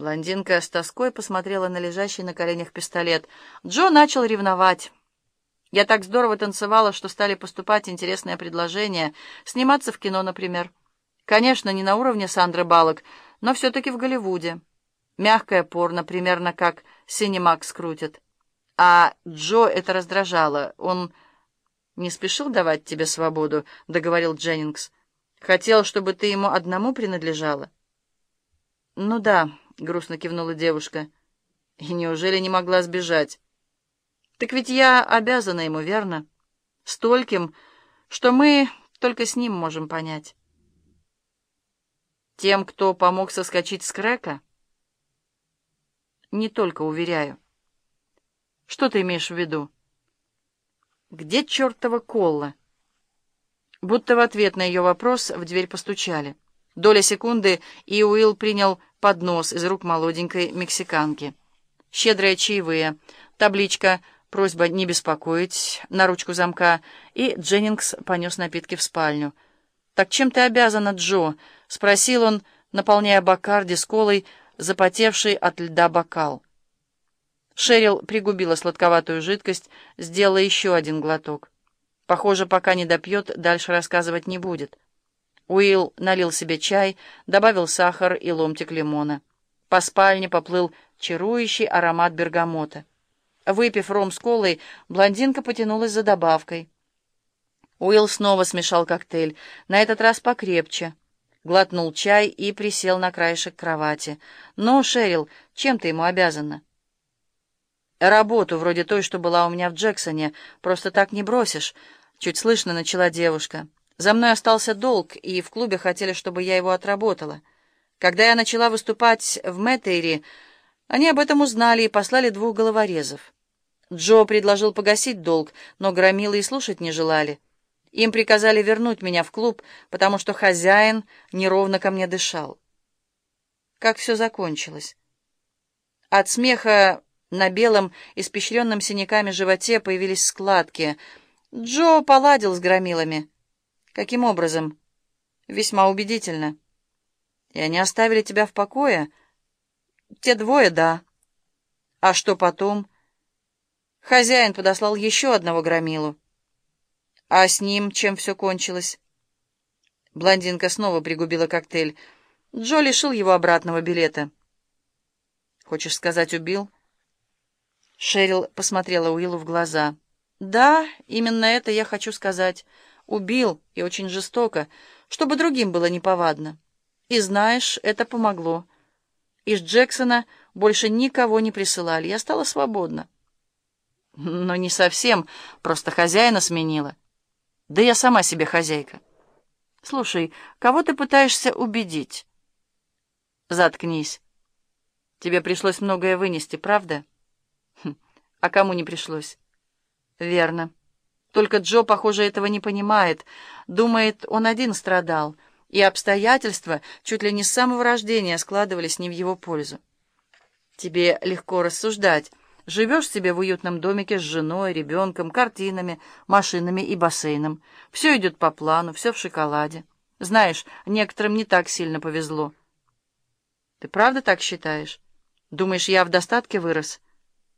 Блондинка с тоской посмотрела на лежащий на коленях пистолет. Джо начал ревновать. Я так здорово танцевала, что стали поступать интересные предложения. Сниматься в кино, например. Конечно, не на уровне Сандры Балок, но все-таки в Голливуде. Мягкое порно, примерно как Синемакс крутит. А Джо это раздражало. Он не спешил давать тебе свободу, — договорил Дженнингс. Хотел, чтобы ты ему одному принадлежала. Ну да, — грустно кивнула девушка. И неужели не могла сбежать? Так ведь я обязана ему, верно? Стольким, что мы только с ним можем понять. Тем, кто помог соскочить с крека? Не только, уверяю. Что ты имеешь в виду? Где чертова Колла? Будто в ответ на ее вопрос в дверь постучали. Доля секунды, и Уилл принял поднос из рук молоденькой мексиканки. Щедрые чаевые, табличка Просьба не беспокоить на ручку замка, и Дженнингс понес напитки в спальню. «Так чем ты обязана, Джо?» — спросил он, наполняя бакарди с колой, запотевший от льда бокал. Шерил пригубила сладковатую жидкость, сделала еще один глоток. Похоже, пока не допьет, дальше рассказывать не будет. Уилл налил себе чай, добавил сахар и ломтик лимона. По спальне поплыл чарующий аромат бергамота. Выпив ром с колой, блондинка потянулась за добавкой. Уилл снова смешал коктейль, на этот раз покрепче. Глотнул чай и присел на краешек кровати. «Ну, Шерил, чем ты ему обязана?» «Работу, вроде той, что была у меня в Джексоне, просто так не бросишь», — чуть слышно начала девушка. «За мной остался долг, и в клубе хотели, чтобы я его отработала. Когда я начала выступать в Мэттейре, они об этом узнали и послали двух головорезов. Джо предложил погасить долг, но громилы и слушать не желали. Им приказали вернуть меня в клуб, потому что хозяин неровно ко мне дышал. Как все закончилось? От смеха на белом, испещренном синяками животе появились складки. Джо поладил с громилами. Каким образом? Весьма убедительно. И они оставили тебя в покое? Те двое, да. А что потом? Хозяин подослал еще одного громилу. А с ним чем все кончилось? Блондинка снова пригубила коктейль. Джо лишил его обратного билета. Хочешь сказать, убил? Шерил посмотрела Уиллу в глаза. Да, именно это я хочу сказать. Убил, и очень жестоко, чтобы другим было неповадно. И знаешь, это помогло. Из Джексона больше никого не присылали. Я стала свободна. Но не совсем, просто хозяина сменила. Да я сама себе хозяйка. Слушай, кого ты пытаешься убедить? Заткнись. Тебе пришлось многое вынести, правда? Хм, а кому не пришлось? Верно. Только Джо, похоже, этого не понимает. Думает, он один страдал — и обстоятельства чуть ли не с самого рождения складывались не в его пользу. Тебе легко рассуждать. Живешь себе в уютном домике с женой, ребенком, картинами, машинами и бассейном. Все идет по плану, все в шоколаде. Знаешь, некоторым не так сильно повезло. Ты правда так считаешь? Думаешь, я в достатке вырос?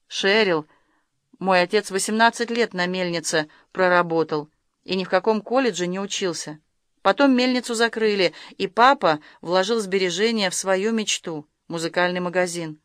Шерил, мой отец 18 лет на мельнице проработал и ни в каком колледже не учился. Потом мельницу закрыли, и папа вложил сбережения в свою мечту — музыкальный магазин.